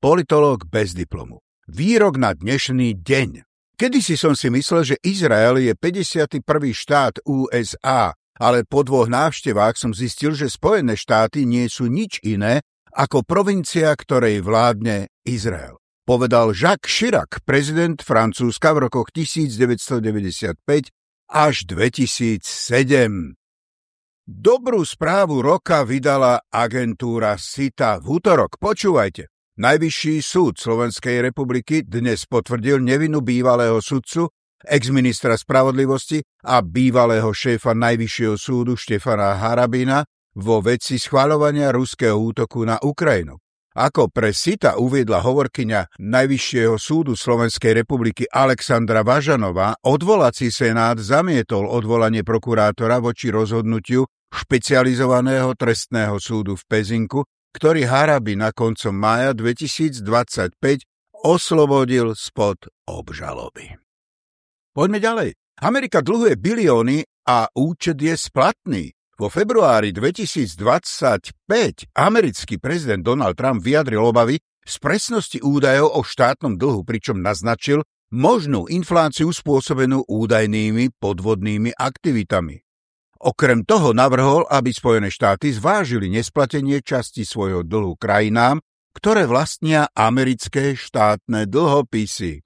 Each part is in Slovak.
politológ bez diplomu. Výrok na dnešný deň. Kedy si som si myslel, že Izrael je 51. štát USA, ale po dvoch návštevách som zistil, že Spojené štáty nie sú nič iné ako provincia, ktorej vládne Izrael. Povedal Jacques Chirac, prezident Francúzska v rokoch 1995 až 2007. Dobrú správu roka vydala agentúra SITA v útorok. Počúvajte. Najvyšší súd Slovenskej republiky dnes potvrdil nevinu bývalého sudcu, exministra spravodlivosti a bývalého šéfa Najvyššieho súdu Štefana Harabina vo veci schváľovania ruského útoku na Ukrajinu. Ako pre SITA uviedla hovorkyňa Najvyššieho súdu Slovenskej republiky Alexandra Važanová, odvolací senát zamietol odvolanie prokurátora voči rozhodnutiu špecializovaného trestného súdu v Pezinku ktorý Harabi na koncom mája 2025 oslobodil spod obžaloby. Poďme ďalej. Amerika dlhuje bilióny a účet je splatný. Vo februári 2025 americký prezident Donald Trump vyjadril obavy z presnosti údajov o štátnom dlhu, pričom naznačil možnú infláciu spôsobenú údajnými podvodnými aktivitami. Okrem toho navrhol, aby Spojené štáty zvážili nesplatenie časti svojho dlhu krajinám, ktoré vlastnia americké štátne dlhopisy.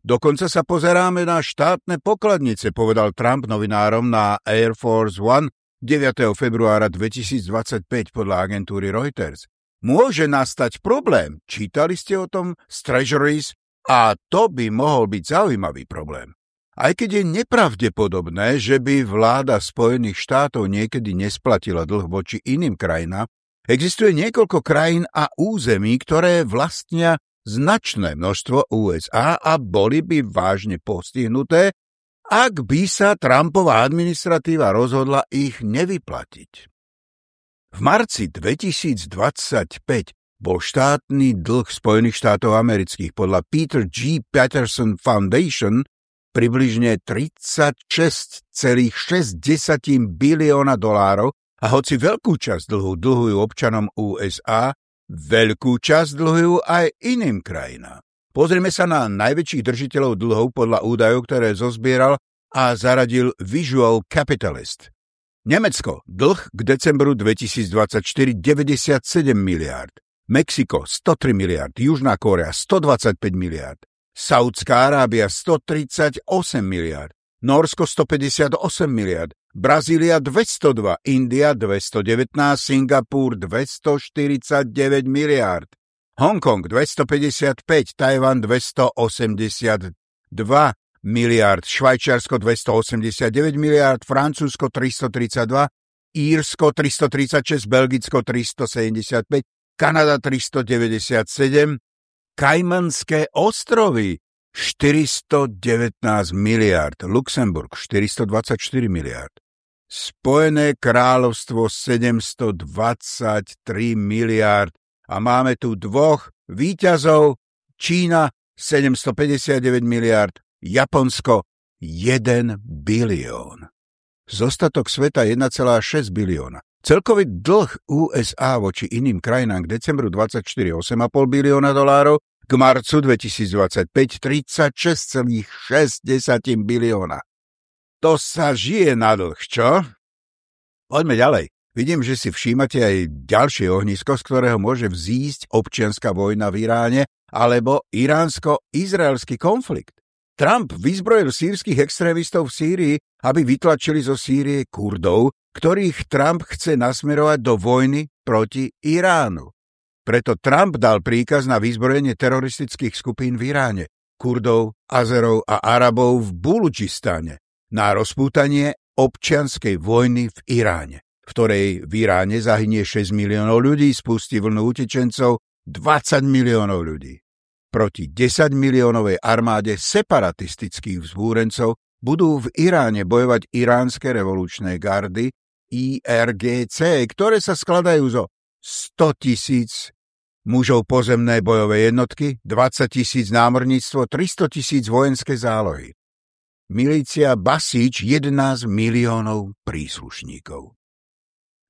Dokonca sa pozeráme na štátne pokladnice, povedal Trump novinárom na Air Force One 9. februára 2025 podľa agentúry Reuters. Môže nastať problém, čítali ste o tom z Treasuries a to by mohol byť zaujímavý problém. Aj keď je nepravdepodobné, že by vláda Spojených štátov niekedy nesplatila dlh voči iným krajinám, existuje niekoľko krajín a území, ktoré vlastnia značné množstvo USA a boli by vážne postihnuté, ak by sa Trumpová administratíva rozhodla ich nevyplatiť. V marci 2025 bol štátny dlh Spojených štátov amerických podľa Peter G. Patterson Foundation približne 36,6 bilióna dolárov a hoci veľkú časť dlhu dlhujú občanom USA, veľkú časť dlhujú aj iným krajinám. Pozrieme sa na najväčších držiteľov dlhov podľa údajov, ktoré zozbieral a zaradil Visual Capitalist. Nemecko, dlh k decembru 2024 97 miliárd. Mexiko 103 miliard, Južná Kórea 125 miliard, Saudská Arábia 138 miliard, Norsko 158 miliard, Brazília 202, India 219, Singapur 249 miliard, Hongkong 255, Tajvan 282 miliard, Švajčiarsko 289 miliard, Francúzsko 332, Írsko 336, Belgicko 375, Kanada 397, Kajmanské ostrovy 419 miliard, Luxemburg 424 miliard, Spojené kráľovstvo 723 miliard a máme tu dvoch výťazov, Čína 759 miliard, Japonsko 1 bilión. Zostatok sveta 1,6 bilióna. Celkový dlh USA voči iným krajinám k decembru 24 8,5 bilióna dolárov, k marcu 2025 36,6 bilióna. To sa žije na dlh, čo? Poďme ďalej. Vidím, že si všímate aj ďalšie ohnisko, z ktorého môže vzísť občianská vojna v Iráne alebo iránsko-izraelský konflikt. Trump vyzbrojil sírskych extrémistov v Sýrii, aby vytlačili zo Sýrie Kurdov, ktorých Trump chce nasmerovať do vojny proti Iránu. Preto Trump dal príkaz na vyzbrojenie teroristických skupín v Iráne, Kurdov, Azerov a Arabov v Bulučistáne na rozpútanie občianskej vojny v Iráne, v ktorej v Iráne zahynie 6 miliónov ľudí, spustí vlnu utečencov 20 miliónov ľudí. Proti 10 miliónovej armáde separatistických vzbúrencov budú v Iráne bojovať iránske revolučné gardy IRGC, ktoré sa skladajú zo 100 tisíc mužov pozemné bojové jednotky, 20 tisíc námorníctvo, 300 tisíc vojenské zálohy. Milícia Basíč 11 miliónov príslušníkov.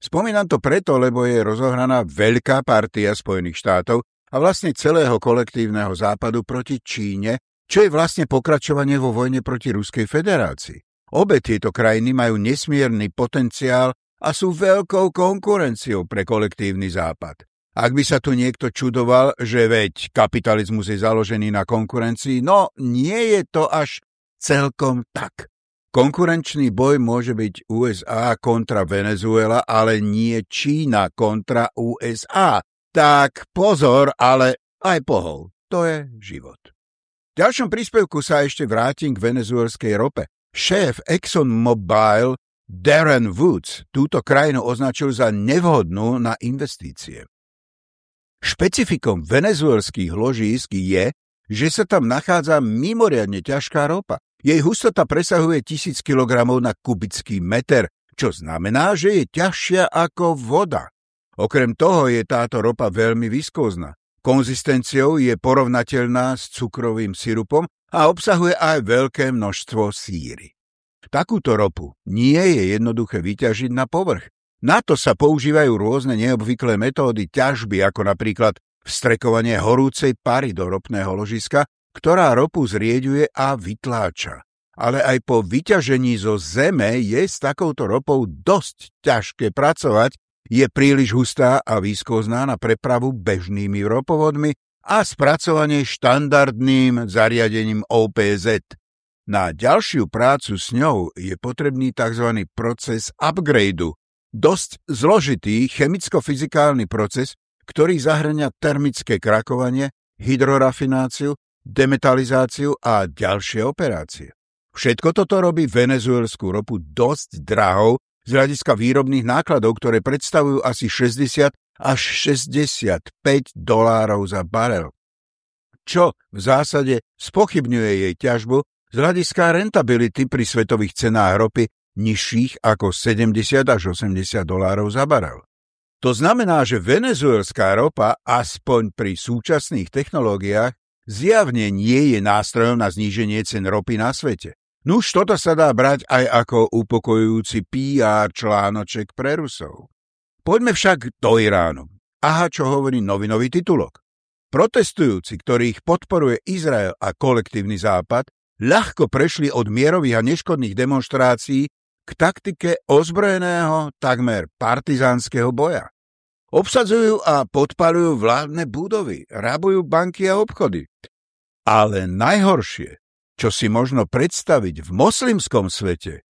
Spomínam to preto, lebo je rozohraná veľká partia Spojených štátov a vlastne celého kolektívneho západu proti Číne, čo je vlastne pokračovanie vo vojne proti Ruskej federácii. Obe tieto krajiny majú nesmierny potenciál a sú veľkou konkurenciou pre kolektívny západ. Ak by sa tu niekto čudoval, že veď kapitalizmus je založený na konkurencii, no nie je to až celkom tak. Konkurenčný boj môže byť USA kontra Venezuela, ale nie Čína kontra USA. Tak pozor, ale aj pohol. To je život. V ďalšom príspevku sa ešte vrátim k venezuelskej rope. Šéf ExxonMobil Darren Woods túto krajinu označil za nevhodnú na investície. Špecifikom venezuelských ložísk je, že sa tam nachádza mimoriadne ťažká ropa. Jej hustota presahuje 1000 kg na kubický meter, čo znamená, že je ťažšia ako voda. Okrem toho je táto ropa veľmi viskózna. Konzistenciou je porovnateľná s cukrovým sirupom a obsahuje aj veľké množstvo síry. Takúto ropu nie je jednoduché vyťažiť na povrch. Na to sa používajú rôzne neobvyklé metódy ťažby, ako napríklad vstrekovanie horúcej pary do ropného ložiska, ktorá ropu zrieďuje a vytláča. Ale aj po vyťažení zo zeme je s takouto ropou dosť ťažké pracovať, je príliš hustá a výskozná na prepravu bežnými ropovodmi a spracovanie štandardným zariadením OPZ. Na ďalšiu prácu s ňou je potrebný tzv. proces upgradeu, dosť zložitý chemicko-fyzikálny proces, ktorý zahrania termické krakovanie, hydrorafináciu, demetalizáciu a ďalšie operácie. Všetko toto robí venezuelskú ropu dosť drahou z hľadiska výrobných nákladov, ktoré predstavujú asi 60 až 65 dolárov za barel. Čo v zásade spochybňuje jej ťažbu z hľadiska rentability pri svetových cenách ropy nižších ako 70 až 80 dolárov za barel. To znamená, že venezuelská ropa, aspoň pri súčasných technológiách, zjavne nie je nástrojom na zníženie cen ropy na svete. Nuž toto sa dá brať aj ako upokojujúci PR článoček pre Rusov. Poďme však do Iránu. Aha, čo hovorí novinový titulok. Protestujúci, ktorých podporuje Izrael a kolektívny západ, ľahko prešli od mierových a neškodných demonstrácií k taktike ozbrojeného, takmer partizánskeho boja. Obsadzujú a podpalujú vládne budovy, rabujú banky a obchody. Ale najhoršie, čo si možno predstaviť v moslimskom svete,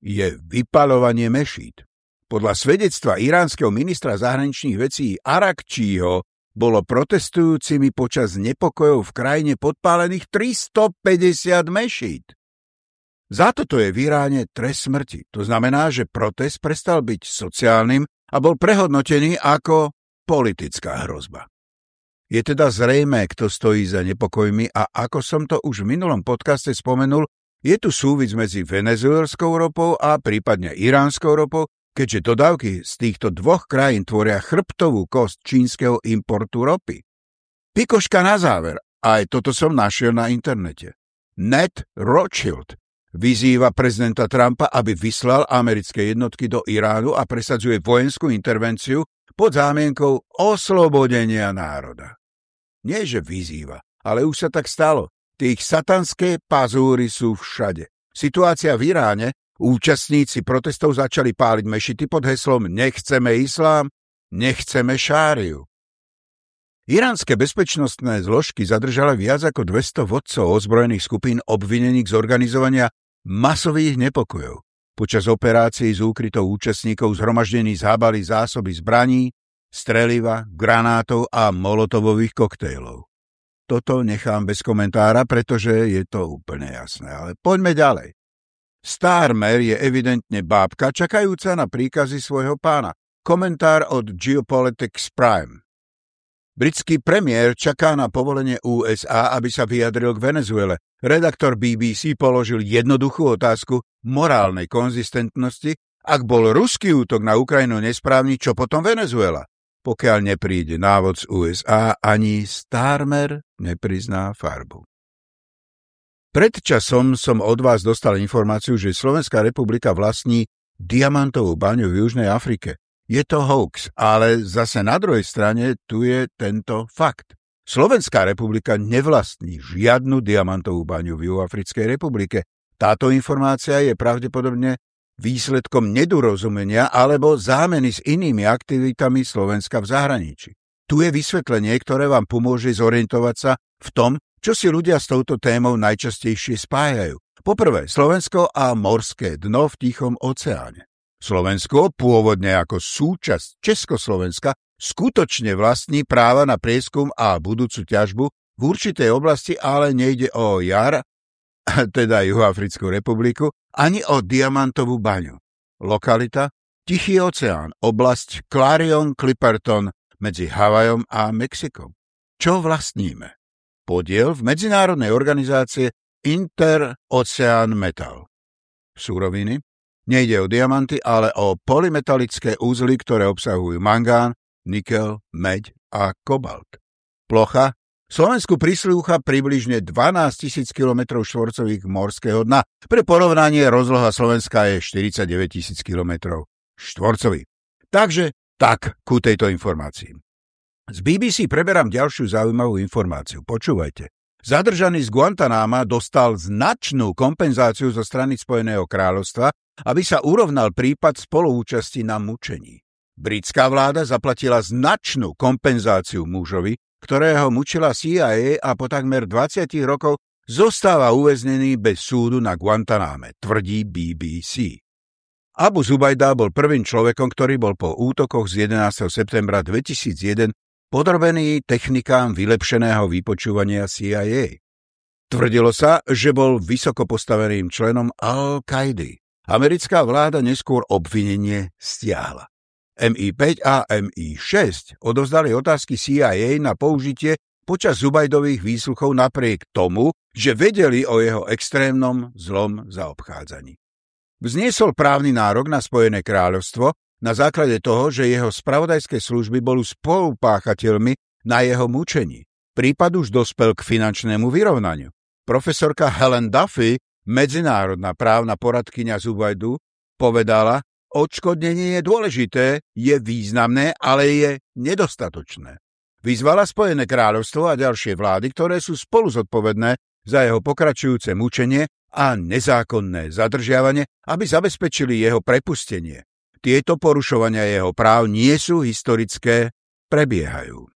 je vypalovanie mešít. Podľa svedectva iránskeho ministra zahraničných vecí Arakčího bolo protestujúcimi počas nepokojov v krajine podpálených 350 mešít. Za toto je v Iráne trest smrti. To znamená, že protest prestal byť sociálnym a bol prehodnotený ako politická hrozba. Je teda zrejme, kto stojí za nepokojmi a ako som to už v minulom podcaste spomenul, je tu súvis medzi venezuelskou ropou a prípadne iránskou ropou, keďže dodávky z týchto dvoch krajín tvoria chrbtovú kost čínskeho importu ropy. Pikoška na záver, aj toto som našiel na internete. Ned Rothschild vyzýva prezidenta Trumpa, aby vyslal americké jednotky do Iránu a presadzuje vojenskú intervenciu pod zámienkou oslobodenia národa. Nie, že vyzýva, ale už sa tak stalo. Tých satanské pazúry sú všade. Situácia v Iráne, účastníci protestov začali páliť mešity pod heslom Nechceme islám, nechceme šáriu. Iránske bezpečnostné zložky zadržali viac ako 200 vodcov ozbrojených skupín obvinených z organizovania masových nepokojov. Počas operácií z úkrytov účastníkov zhromaždení zhábali zásoby zbraní, streliva, granátov a molotovových koktejlov. Toto nechám bez komentára, pretože je to úplne jasné. Ale poďme ďalej. Starmer je evidentne bábka čakajúca na príkazy svojho pána. Komentár od Geopolitics Prime. Britský premiér čaká na povolenie USA, aby sa vyjadril k Venezuele. Redaktor BBC položil jednoduchú otázku morálnej konzistentnosti. Ak bol ruský útok na Ukrajinu nesprávny, čo potom Venezuela? Pokiaľ nepríde návod z USA, ani Starmer neprizná farbu. Pred časom som od vás dostal informáciu, že Slovenská republika vlastní diamantovú baňu v Južnej Afrike je to hoax, ale zase na druhej strane tu je tento fakt. Slovenská republika nevlastní žiadnu diamantovú baňu v Juhoafrickej republike. Táto informácia je pravdepodobne výsledkom nedorozumenia alebo zámeny s inými aktivitami Slovenska v zahraničí. Tu je vysvetlenie, ktoré vám pomôže zorientovať sa v tom, čo si ľudia s touto témou najčastejšie spájajú. Poprvé, Slovensko a morské dno v Tichom oceáne. Slovensko, pôvodne ako súčasť Československa, skutočne vlastní práva na prieskum a budúcu ťažbu v určitej oblasti, ale nejde o jar, teda Juhoafrickú republiku, ani o diamantovú baňu. Lokalita Tichý oceán, oblasť Clarion Clipperton medzi Havajom a Mexikom. Čo vlastníme? Podiel v medzinárodnej organizácie Interocean Metal. Súroviny Nejde o diamanty, ale o polymetalické úzly, ktoré obsahujú mangán, nikel, meď a kobalt. Plocha Slovensku prislúcha približne 12 tisíc km štvorcových morského dna. Pre porovnanie rozloha Slovenska je 49 tisíc km štvorcových. Takže tak ku tejto informácii. Z BBC preberám ďalšiu zaujímavú informáciu. Počúvajte. Zadržaný z Guantanáma dostal značnú kompenzáciu zo strany Spojeného kráľovstva aby sa urovnal prípad spoluúčasti na mučení. Britská vláda zaplatila značnú kompenzáciu mužovi, ktorého mučila CIA a po takmer 20 rokov zostáva uväznený bez súdu na Guantanáme, tvrdí BBC. Abu Zubajda bol prvým človekom, ktorý bol po útokoch z 11. septembra 2001 podrobený technikám vylepšeného vypočúvania CIA. Tvrdilo sa, že bol vysoko postaveným členom Al-Kaidy. Americká vláda neskôr obvinenie stiahla. MI5 a MI6 odovzdali otázky CIA na použitie počas Zubajdových výsluchov napriek tomu, že vedeli o jeho extrémnom zlom zaobchádzaní. Vzniesol právny nárok na Spojené kráľovstvo na základe toho, že jeho spravodajské služby boli spolupáchateľmi na jeho mučení. Prípad už dospel k finančnému vyrovnaniu. Profesorka Helen Duffy medzinárodná právna poradkyňa Zubajdu, povedala, odškodnenie je dôležité, je významné, ale je nedostatočné. Vyzvala Spojené kráľovstvo a ďalšie vlády, ktoré sú spolu zodpovedné za jeho pokračujúce mučenie a nezákonné zadržiavanie, aby zabezpečili jeho prepustenie. Tieto porušovania jeho práv nie sú historické, prebiehajú.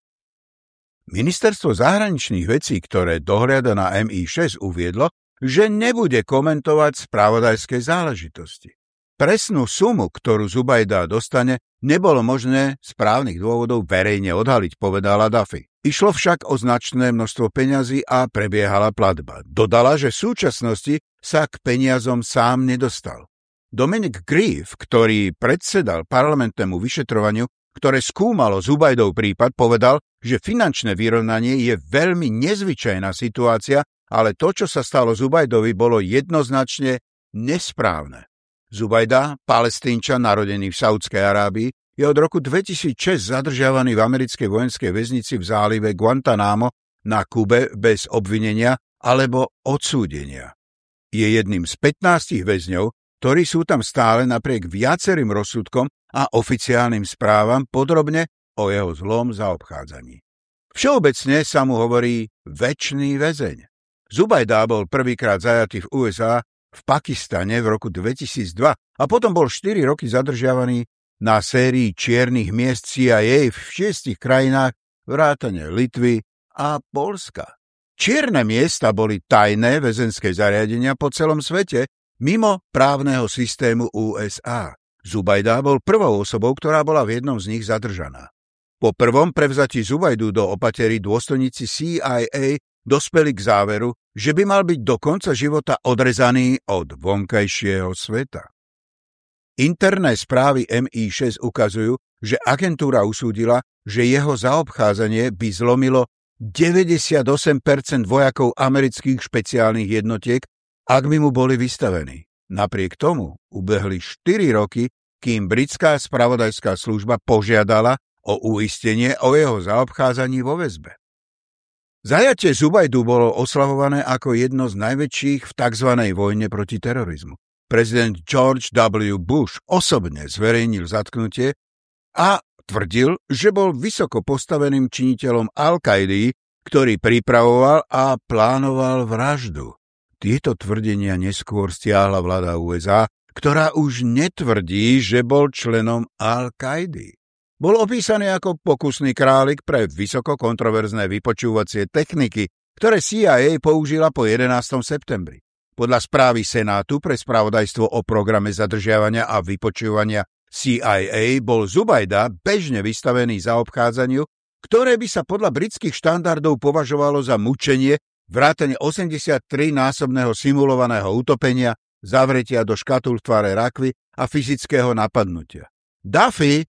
Ministerstvo zahraničných vecí, ktoré dohliada na MI6, uviedlo, že nebude komentovať spravodajské záležitosti. Presnú sumu, ktorú Zubajda dostane, nebolo možné z právnych dôvodov verejne odhaliť, povedala Duffy. Išlo však o značné množstvo peňazí a prebiehala platba. Dodala, že v súčasnosti sa k peniazom sám nedostal. Dominic Grieve, ktorý predsedal parlamentnému vyšetrovaniu, ktoré skúmalo Zubajdov prípad, povedal, že finančné vyrovnanie je veľmi nezvyčajná situácia ale to, čo sa stalo Zubajdovi, bolo jednoznačne nesprávne. Zubajda, palestínčan narodený v Saudskej Arábii, je od roku 2006 zadržiavaný v americkej vojenskej väznici v zálive Guantanamo na Kube bez obvinenia alebo odsúdenia. Je jedným z 15 väzňov, ktorí sú tam stále napriek viacerým rozsudkom a oficiálnym správam podrobne o jeho zlom zaobchádzaní. Všeobecne sa mu hovorí väčší väzeň. Zubajda bol prvýkrát zajatý v USA v Pakistane v roku 2002 a potom bol 4 roky zadržiavaný na sérii čiernych miest CIA v šiestich krajinách vrátane Litvy a Polska. Čierne miesta boli tajné väzenské zariadenia po celom svete mimo právneho systému USA. Zubajda bol prvou osobou, ktorá bola v jednom z nich zadržaná. Po prvom prevzatí Zubajdu do opatery dôstojníci CIA dospeli k záveru, že by mal byť do konca života odrezaný od vonkajšieho sveta. Interné správy MI6 ukazujú, že agentúra usúdila, že jeho zaobchádzanie by zlomilo 98% vojakov amerických špeciálnych jednotiek, ak by mu boli vystavení. Napriek tomu ubehli 4 roky, kým britská spravodajská služba požiadala o uistenie o jeho zaobchádzaní vo väzbe. Zajatie Zubajdu bolo oslavované ako jedno z najväčších v tzv. vojne proti terorizmu. Prezident George W. Bush osobne zverejnil zatknutie a tvrdil, že bol vysoko postaveným činiteľom Al-Kaidy, ktorý pripravoval a plánoval vraždu. Tieto tvrdenia neskôr stiahla vláda USA, ktorá už netvrdí, že bol členom Al-Kaidy. Bol opísaný ako pokusný králik pre vysoko kontroverzné vypočúvacie techniky, ktoré CIA použila po 11. septembri. Podľa správy Senátu pre spravodajstvo o programe zadržiavania a vypočúvania CIA bol Zubajda bežne vystavený za obchádzaniu, ktoré by sa podľa britských štandardov považovalo za mučenie, vrátane 83-násobného simulovaného utopenia, zavretia do škatul v tvare rakvy a fyzického napadnutia. Duffy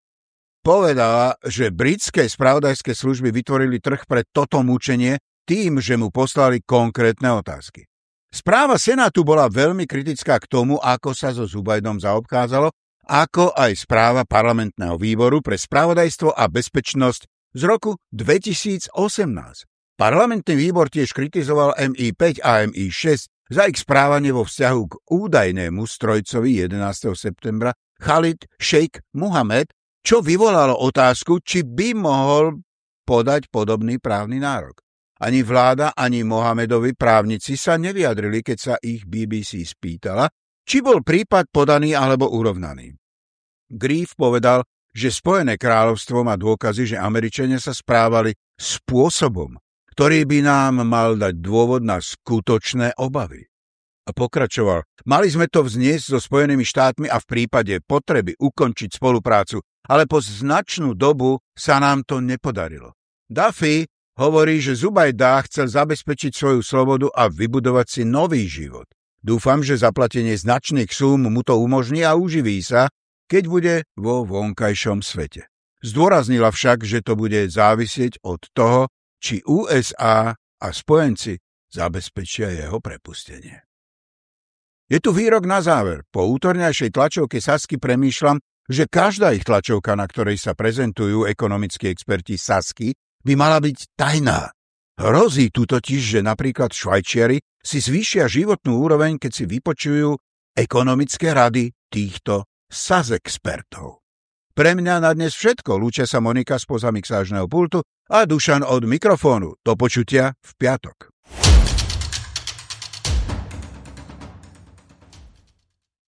povedala, že britské spravodajské služby vytvorili trh pre toto mučenie tým, že mu poslali konkrétne otázky. Správa Senátu bola veľmi kritická k tomu, ako sa so Zubajdom zaobchádzalo, ako aj správa parlamentného výboru pre spravodajstvo a bezpečnosť z roku 2018. Parlamentný výbor tiež kritizoval MI5 a MI6 za ich správanie vo vzťahu k údajnému strojcovi 11. septembra Khalid Sheikh Muhammad čo vyvolalo otázku, či by mohol podať podobný právny nárok. Ani vláda, ani Mohamedovi právnici sa nevyjadrili, keď sa ich BBC spýtala, či bol prípad podaný alebo urovnaný. Grief povedal, že Spojené kráľovstvo má dôkazy, že Američania sa správali spôsobom, ktorý by nám mal dať dôvod na skutočné obavy. A pokračoval, mali sme to vzniesť so Spojenými štátmi a v prípade potreby ukončiť spoluprácu ale po značnú dobu sa nám to nepodarilo. Duffy hovorí, že Zubajdá chcel zabezpečiť svoju slobodu a vybudovať si nový život. Dúfam, že zaplatenie značných súm mu to umožní a uživí sa, keď bude vo vonkajšom svete. Zdôraznila však, že to bude závisieť od toho, či USA a spojenci zabezpečia jeho prepustenie. Je tu výrok na záver. Po útorňajšej tlačovke Sasky premýšľam, že každá ich tlačovka, na ktorej sa prezentujú ekonomickí experti Sasky, by mala byť tajná. Hrozí tu totiž, že napríklad Švajčiari si zvýšia životnú úroveň, keď si vypočujú ekonomické rady týchto SAS expertov. Pre mňa na dnes všetko. Lúčia sa Monika spoza mixážneho pultu a Dušan od mikrofónu. Do počutia v piatok.